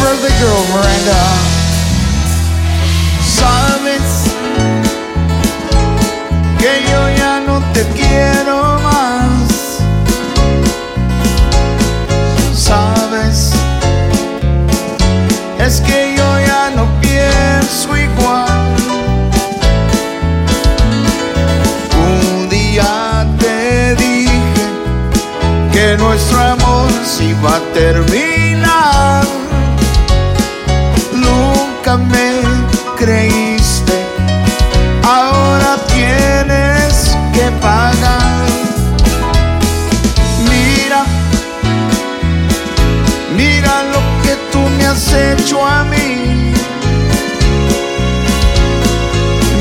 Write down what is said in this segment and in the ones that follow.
birthday girl, Miranda. Sabes que yo ya no te quiero más. Sabes, es que yo ya no pienso igual. Un día te dije que nuestro amor se iba a terminar. Pagar. Mira, mira lo que tú me has hecho a mí.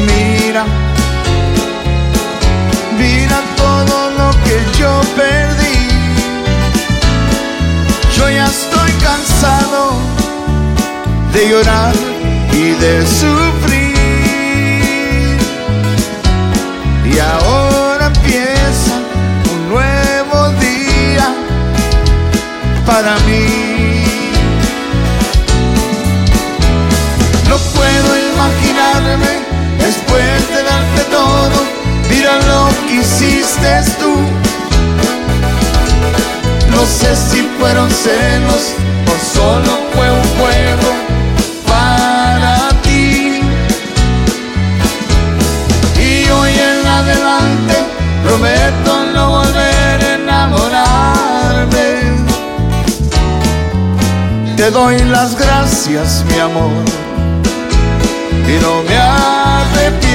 Mira, mira todo lo que yo perdí. Yo ya estoy cansado de llorar y de sufrir. No puedo imaginarme después de darte todo. Mira lo que hiciste tú. No sé si fueron celos o solo Te doy las gracias, mi amor, y no me arrepiento.